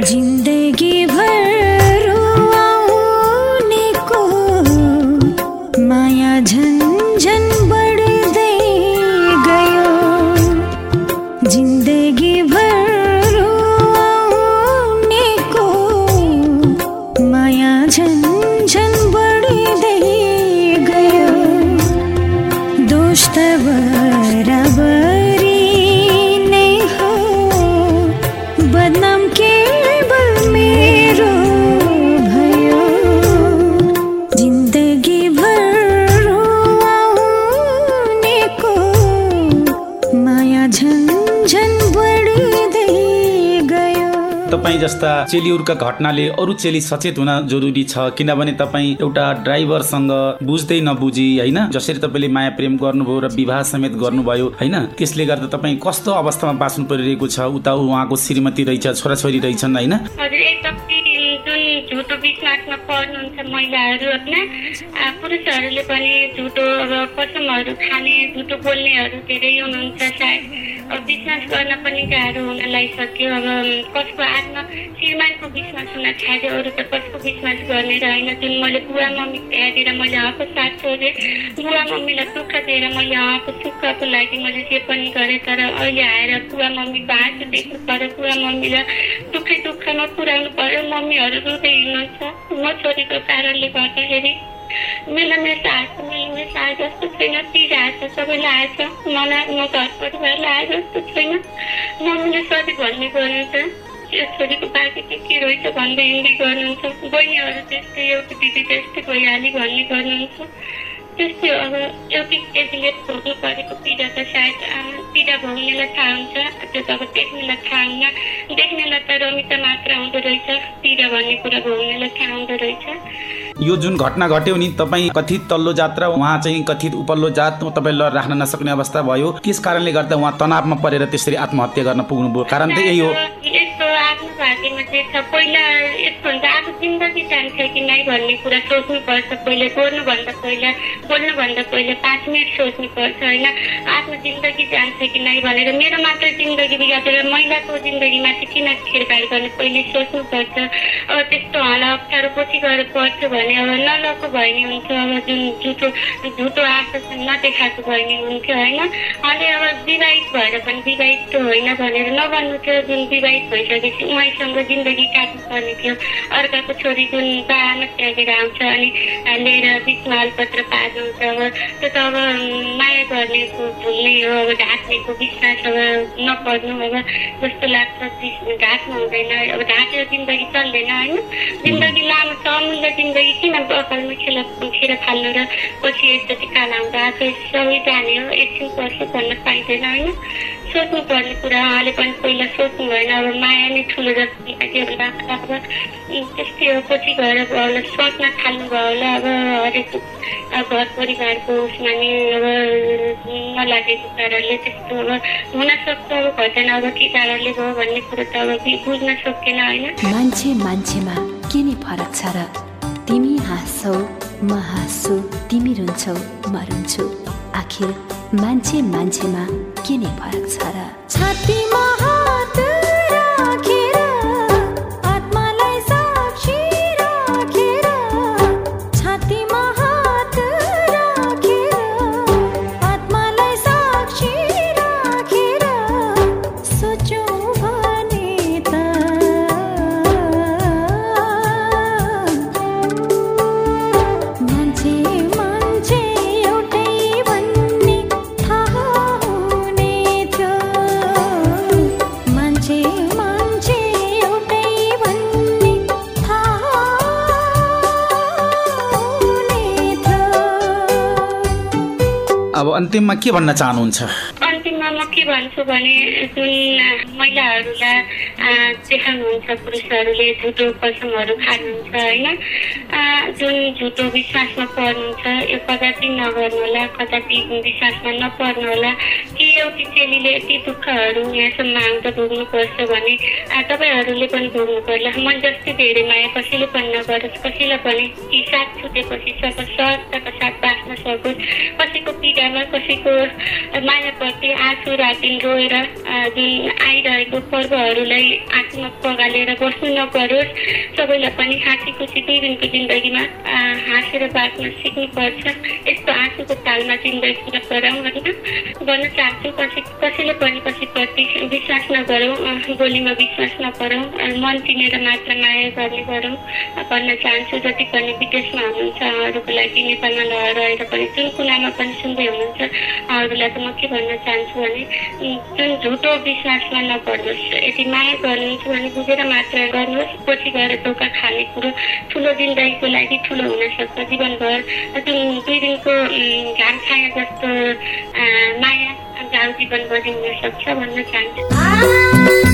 imagine जस्ता चेलीहरूका घटनाले अरू चेली सचेत हुन जरुरी छ। किनभने तपाईँ एउटा ड्राइभरसँग बुझ्दै नबुझी होइन? जसरी तपाईँले माया प्रेम गर्नुभयो र विवाह समेत गर्नुभयो होइन? त्यसले गर्दा तपाईँ कस्तो अवस्थामा बाँच्नु परिरहेको छ? उता उहाँको श्रीमती रहेछ छोराछोरी रहेछन् होइन? झुटो विश्वासमा पर्नुहुन्छ महिलाहरू होइन? पुरुषहरूले पनि झुटो अब कसमहरू खाने झुटो बोल्नेहरू धेरै हुनुहुन्छ सायद। विश्वास गर्न पनि गाह्रो हुन लागिसक्यो। अब कसको आत्मा श्रीमानको विश्वास हुन थाल्यो अरू त कसको विश्वास गर्ने र होइन जुन मैले बुवा मम्मी त्यागेर मैले उहाँको साथ छोडेँ बुवा मम्मीलाई दुःख दिएर मैले उहाँको सुखको लागि मैले जे पनि गरेँ तर अहिले आएर बुवा मम्मी बाँचो देख्नु पऱ्यो बुवा मम्मीलाई दुःखै दुःखमा पुऱ्याउनु पऱ्यो मम्मीहरू रुँदै हिँड्नुहुन्छ। म छोरीको कारणले गर्दाखेरि मेरो मेरो आएको मेरो मेरो आए जस्तो छैन तिर आएछ सबैलाई आएछ मलाई म घर परिवारलाई आए जस्तो छैन। मम्मीले सधैँ भन्ने गर्नुहुन्छ यो छोरीको बाँकी के के रहेछ भन्दै हिँड्दै गर्नुहुन्छ। बहिनीहरू त्यस्तै एउटा दिदी त्यस्तै भइहाल्यो भन्ने गर्नुहुन्छ। त्यस्तै अब एउटै केटीले भोग्नु परेको पीडा त सायद पीडा भोग्नेलाई थाहा हुन्छ। त्यो त अब देख्नेलाई थाहा हुन्न। देख्नेलाई त रमिता मात्र हुँदो रहेछ। पीडा भन्ने कुरा भोग्नेलाई थाहा हुँदो रहेछ। यो जुन घटना घट्यो नि तपाईँ कथित तल्लो जात र उहाँ चाहिँ कथित उपल्लो जात तपाईँले राख्न नसक्ने अवस्था भयो। त्यस कारणले गर्दा उहाँ तनावमा परेर त्यसरी आत्महत्या गर्न पुग्नुभयो? कारण त यही हो। भाग्यमा चाहिँ छ पहिला अब जिन्दगी जान्छ कि नै भन्ने कुरा सोच्नुपर्छ पहिले गर्नुभन्दा पहिला बोल्नुभन्दा पहिला पाँच मिनट सोच्नुपर्छ होइन? आफ्नो जिन्दगी जान्छ कि नै भनेर मेरो मात्र जिन्दगी बिगारेर महिलाको जिन्दगीमा चाहिँ किन खेलबाड गर्ने? पहिले सोच्नुपर्छ अब त्यस्तो हला अप्ठ्यारो पछि गएर पर्छ भने अब नलको भए नि हुन्छ अब जुन झुटो झुटो आश्वासन नदेखाएको भए नि हुन्थ्यो होइन। अनि अब विवाहित भएर पनि विवाहित होइन भनेर नभन्नु थियो जुन विवाहित भइसकेपछि उहाँसँग जिन्दगी काट्नुपर्ने थियो। अर्काको छोरी जुन बाबामा त्यागेर आउँछ अनि लिएर बिचमा अलपत्र पार्नुहुन्छ अब त्यो त अब माया गर्नेको भुल्ने हो अब ढाक्नेको विश्वास अब नपर्नु अब जस्तो लाग्छ ढाक्नु हुँदैन अब ढाकेर जिन्दगी चल्दैन होइन। जिन्दगी लामो अमूल्य जिन्दगी किन बकलमा खेल खेर फाल्नु र पछि एकचोटि काला हुँदा आफै सबै जाने हो एकछिन पर्छ भन्न पाइँदैन होइन सोच्नुपर्ने कुरा उहाँले पनि पहिला सोच्नु भएन अब माया नै ठुलो जस्तो अब त्यस्तै हो पछि गएर होला सोच्न थाल्नुभयो होला अब हरेक घर परिवारको उसमा नि अब नलागेको कारणले त्यस्तो अब हुनसक्छ अब घटना अब के कारणले भयो भन्ने कुरो त अब बुझ्न सकेन होइन मान्छे मान्छेमा के नै फरक छ र हाँस्छौ म हाँस्छु तिमी रुन्छौ म रुन्छु आखिर मान्छे मान्छेमा के नै फरक छ र? छातीमा अन्तिममा के भन्न चाहनुहुन्छ? अन्तिममा म के भन्छु भने जुन महिलाहरूलाई देखाउनुहुन्छ पुरुषहरूले झुटो कसमहरू खानुहुन्छ होइन जुन झुटो विश्वासमा पर्नुहुन्छ यो कदापि नगर्नु होला कदापि विश्वासमा नपर्नु होला कि एउटी चेलीले यति दुःखहरू यहाँसम्म आउँदा भोग्नुपर्छ भने तपाईँहरूले पनि भोग्नु पर्ला म जस्तै धेरै माया कसैले पनि नगरोस् कसैलाई पनि कि साथ छुटेपछि सब सहजताको साथ बाँच्न सकोस् कसैको पीडामा कसैको मायाप्रति आँसु राति रोएर जुन आइरहेको पर्वहरूलाई आँसुमा पगालेर बस्नु नपरोस्। सबैलाई पनि हाँसी खुसी दुई दिनको जिन्दगीमा हाँसेर बाँच्न सिक्नुपर्छ। यस्तो आँसुको तालमा जिन्दगी नगरौँ होइन? भन्न चाहन्छु कसै कसैले पनि कसैप्रति विश्वास नगरौँ बोलीमा विश्वास नगरौँ अ, मन चिनेर मात्र माया गर्ने गरौँ। भन्न चाहन्छु जति पनि विदेशमा हुनुहुन्छ उहाँहरूको लागि नेपालमा रहेर पनि जुन कुनामा पनि सुन्दै हुनुहुन्छ उहाँहरूलाई त म के भन्न चाहन्छु भने जुन झुटो विश्वासमा नपर्नुहोस् यदि माया गर्नुहुन्छ भने बुझेर मात्र गर्नुहोस् पछि गएर धोका खाने कुरो ठुलो जिन्दगीको लागि ठुलो हुनसक्छ जीवनभर जुन दुई दिनको घाम छाया जस्तो माया गाउँ जीवनभरि हुनसक्छ भन्न चाहन्छु।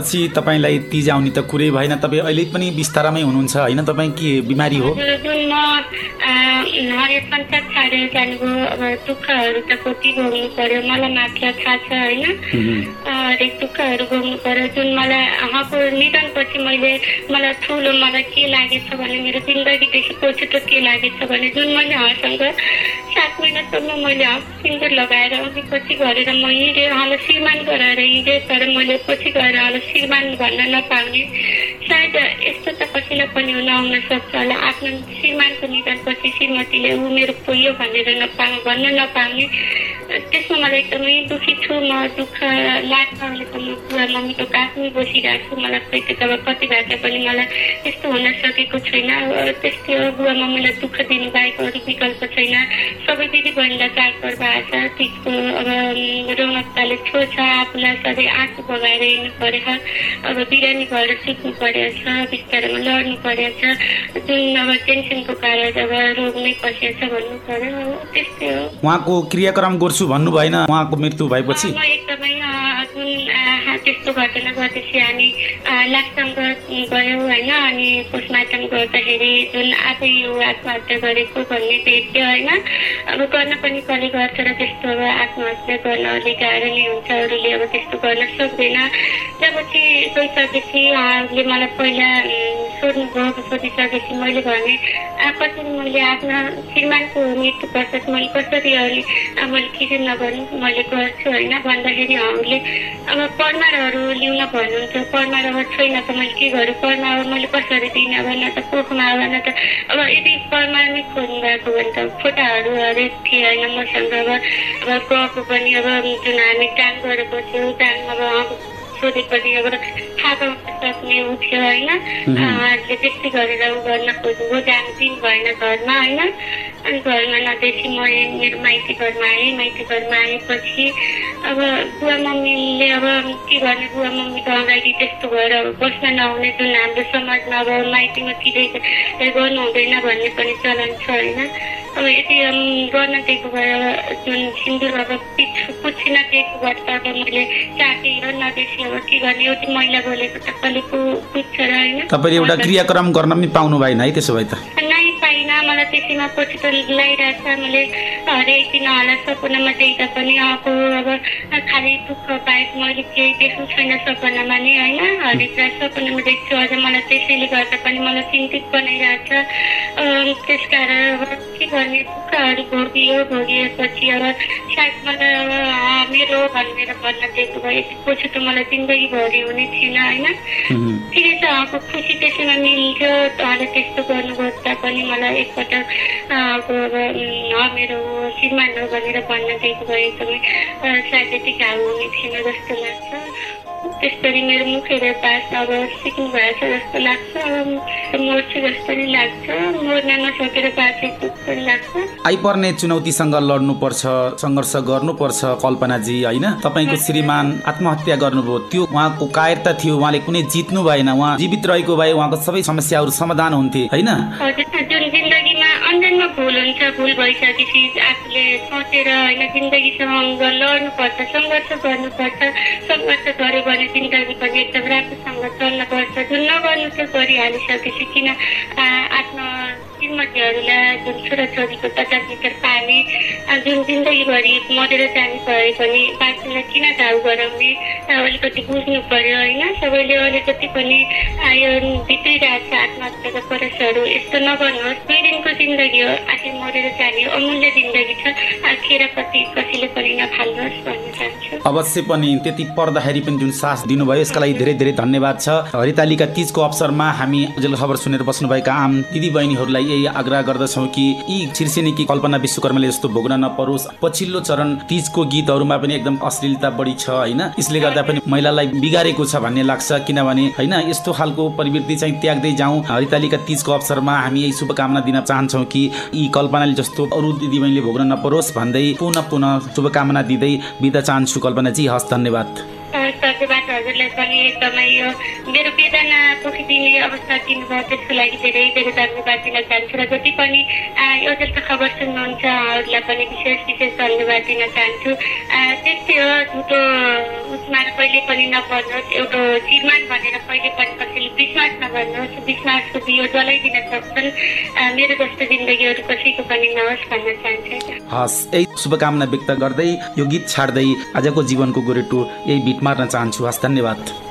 भनेपछि तपाईँलाई तिज आउने त कुरै भएन। तपाईँ अहिले पनि बिस्तारामै हुनुहुन्छ होइन? तपाईँ के बिमारी हो? हजुर, जुन म अ, हरेक पञ्चायत छाडेर जानुभयो अब दुःखहरू त कति भोग्नु पर्यो मलाई मात्र थाहा छ होइन? अ, हरेक दुःखहरू भोग्नु पर्यो जुन मलाई उहाँको निधनपछि मैले मलाई ठुलो मलाई के लागेछ भने मेरो जिन्दगीदेखि के लागेछ भने जुन मैले उहाँसँग सात महिनासम्म मैले सिन्दुर लगाएर अनि पछि गरेर म हिँडेँ उहाँलाई श्रीमान गराएर हिँडेँ तर मैले पछि गएर उहाँलाई श्रीमान भन्न नपाउने सायद यस्तो सक्छ होला आफ्नो श्रीमानको निधनपछि श्रीमतीले ऊ मेरो पोइयो भनेर नपा भन्न नपाउने। त्यसमा मलाई एकदमै दुःखी छु म दुःख लाग्छ अहिले त म बुवा मम्मीको काखमै बसिरहेको छु। मलाई खोइ त्यो अब कति भाषा पनि मलाई त्यस्तो हुन सकेको छैन। त्यस्तै बुवा मम्मीलाई दुःख दिनु बाहेक अरू विकल्प छैन। सबै दिदी बहिनीलाई चाडपर्व छ तिजको अब रौनकताले छोड्छ आफूलाई सधैँ आँसु बगाएर हिँड्नु परेको अब बिरामी भएर सुत्नु परेको छ बिस्तारोमा लड्नु परेको छ जुन अब टेन्सनको कारण अब छ भन्नु पर्यो अब त्यस्तै हो। उहाँको क्रियाक्रम गर्छु भन्नु भएन। उहाँको मृत्यु भएपछि। म एकदमै जुन त्यस्तो घटना गर्दैछ हामी लाक्सम गयौँ होइन? अनि पोस्टमार्टम गर्दाखेरि जुन आफै यो आत्महत्या गरेको भन्ने भेट्यो होइन? अब गर्न पनि कसले गर्छ र त्यस्तो अब आत्महत्या गर्न अलिक गाह्रो नै हुन्छ। अरूले अब त्यस्तो गर्न सक्दैन। जब चाहिँ गइसकेपछि उहाँहरूले मलाई पहिला उम्, सोध्नुभयो सोधिसकेपछि मैले भने "आ, कसरी मैले आफ्नो श्रीमानको मृत्यु पश्चात मैले कसरी अब मैले किन नगर्नु मैले गर्छु होइन। भन्दाखेरि उहाँहरूले अब परमारहरू ल्याउन भन्नुहुन्छ परमार अब छैन त मैले के गरौँ परमार अब मैले कसरी दिने अब न त पोखमा अब न त अब यदि परमार नै खोज्नु भएको भने त फोटाहरू हरेक थिए होइन मसँग। अब अब गएको पनि अब जुन हामी दान गरेर बस्यौँ दान अब सोधेपछि अब थाहा पाउन सक्ने थियो होइन उहाँहरूले त्यस्तै गरेर ऊ गर्न खोज्नुभयो जानु दिन भएन घरमा होइन। अनि घरमा नदेखि म मेरो माइती घरमा आएँ माइती घरमा आएपछि अब बुवा मम्मीले अब के गर्ने बुवा मम्मीको अगाडि त्यस्तो भएर बस्न नहुने जुन हाम्रो समाजमा अब माइतीमा किरै गर्नु हुँदैन भन्ने पनि चलन छ होइन। अब यदि अम, गर्न दिएको भए जुन सिन्दुर अब पिछ पुच्छिन दिएको भए त अब मैले चाटेर नदेखि अब के गर्ने? एउटी महिला बोलेको त कसले पु- पुग्छ र होइन। तपाईँले एउटा क्रियाक्रम गर्न पनि पाउनु भएन है त्यसो भए त। मलाई त्यसैमा पछि त लगाइरहेछ मैले हरेक दिन होला सपनामा देख्दा पनि आएको अब खालि दुःख बाहेक मैले केही देख्नु छैन सपनामा नि होइन हरेक रात सपनामा देख्छु अझ मलाई त्यसैले गर्दा पनि मलाई चिन्तित बनाइरहेछ त्यस कारण अब के गर्ने दुःखहरू भोगियो भोगिएपछि अब सायद मलाई अब मेरो भनेर भन्न दिएको भए पछि त मलाई जिन्दगीभरि हुने थिएन होइन ठिकै छ अब खुसी त्यसैमा मिल्थ्यो तर त्यस्तो गर्नुभन्दा पनि मलाई एकपटक अँ, मेरो हो भनेर भन्न दिएको भए एकदमै यति घाउ हुने थिएन जस्तो लाग्छ। त्यसरी मेरो मुखेर पास अब सिक्नु भएछ जस्तो लाग्छ। अब आइपर्ने चुनौतीसँग लड्नुपर्छ सङ्घर्ष गर्नुपर्छ कल्पनाजी होइन? तपाईँको श्रीमान आत्महत्या गर्नुभयो त्यो उहाँको कायरता थियो उहाँले कुनै जित्नु भएन उहाँ जीवित रहेको भए उहाँको सबै समस्याहरू समाधान हुन्थे होइन? अन्जानमा भुल हुन्छ भुल भइसकेपछि आफूले सोचेर होइन जिन्दगीसँग लड्नुपर्छ सङ्घर्ष गर्नुपर्छ सङ्घर्ष गऱ्यो भने जिन्दगी पनि एकदम राम्रोसँग चल्नुपर्छ जुन नगर्नु त्यो गरिहालिसकेपछि किन आ, आफ्नो श्रीमतीहरूलाई जुन छोराछोरीको पचास लिटर आ, जुन जिन्दगीभरि मरेर जाने भए पनि बाँच्नुलाई किन घाउ गराउने अलिकति बुझ्नु पर्यो होइन? सबैले अलिकति पनि आ, यो बितिरहेको छ आत्महत्याको प्रयासहरू यस्तो नगर्नुहोस्। दिनको जिन्दगी हो। आखिर मरेर जाने अमूल्य जिन्दगी छ। कति कसैले पनि नफाल्नुहोस् भन्न चाहन्छु। अवश्य पनि त्यति पर्दाखेरि पनि जुन साथ दिनुभयो यसका लागि धेरै धेरै धन्यवाद छ। हरितालिका तिजको अवसरमा हामी खबर सुनेर बस्नुभएका आम दिदी बहिनीहरूलाई यही आग्रह गर्दछौँ कि यी शीर्षिनीकी कल्पना विश्वकर्माले जस्तो भोग्न नपरोस्। पछिल्लो चरण तिजको गीतहरूमा पनि एकदम अश्लीलता बढी छ होइन? यसले गर्दा पनि महिलालाई बिगारेको छ भन्ने लाग्छ किनभने होइन यस्तो खालको प्रवृत्ति चाहिँ त्याग्दै जाउँ। हरितालिका तिजको अवसरमा हामी यही शुभकामना दिन चाहन्छौँ कि यी कल्पनाले जस्तो अरू दिदीबहिनीले भोग्न नपरोस् भन्दै पुनः पुनः शुभकामना दिँदै बिदा चाहन्छु कल्पनाजी हस् धन्यवाद। हजुरलाई पनि एकदमै यो मेरो वेदना पोखिदिने अवस्था दिनुभयो त्यसको लागि धेरै धेरै धन्यवाद दिन चाहन्छु र जति पनि जस्तो खबर सुन्नुहुन्छ उहाँहरूलाई पनि विशेष विशेष धन्यवाद दिन चाहन्छु। त्यस्तै हो झुटो उसमा कहिले पनि नपर्नुहोस् एउटा श्रीमान भनेर कहिले पनि कसैले विश्वास नगर्नुहोस् विश्वासको दियो जलाइदिन सक्छन्। मेरो जस्तो जिन्दगीहरू कसैको पनि नहोस् भन्न चाहन्छु। हस् यही शुभकामना व्यक्त गर्दै यो गीत छाड्दै आजको जीवनको गोरेटो यही बिट मार्न चाहन्छु। हस् धन्यवाद। हस्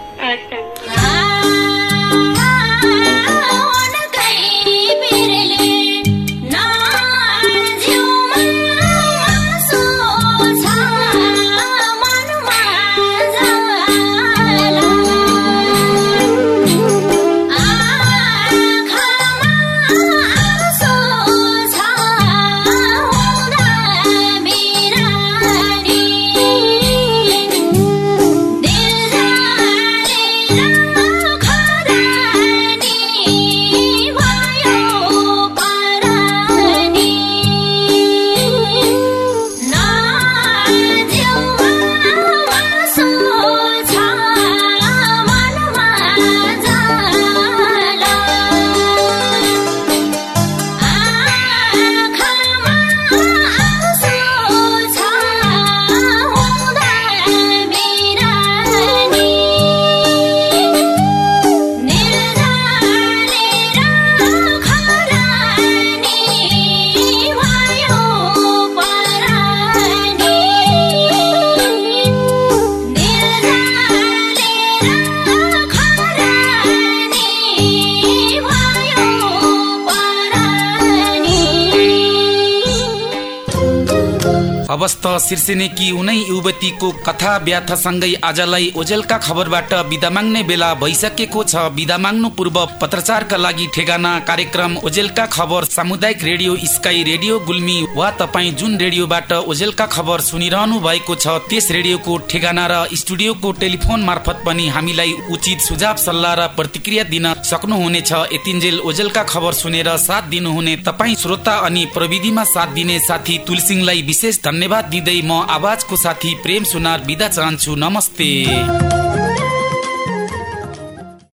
अवस्थ शीर्षिनेकी उनै युवतीको कथा व्याथसँगै आजलाई ओजेलका खबरबाट बिदा माग्ने बेला भइसकेको छ। बिदा माग्नु पूर्व पत्रचारका लागि ठेगाना कार्यक्रम ओजेलका खबर सामुदायिक रेडियो स्काई रेडियो गुल्मी वा तपाईँ जुन रेडियोबाट ओजेलका खबर सुनिरहनु भएको छ त्यस रेडियोको ठेगाना र स्टुडियोको टेलिफोन मार्फत पनि हामीलाई उचित सुझाव सल्लाह र प्रतिक्रिया दिन सक्नुहुनेछ। यतिन्जेल ओजेलका खबर सुनेर साथ दिनुहुने तपाईँ श्रोता अनि प्रविधिमा साथ दिने साथी तुलसिंहलाई विशेष धन्यवाद दिँदै म आवाजको साथी प्रेम सुनार बिदा चाहन्छु। नमस्ते।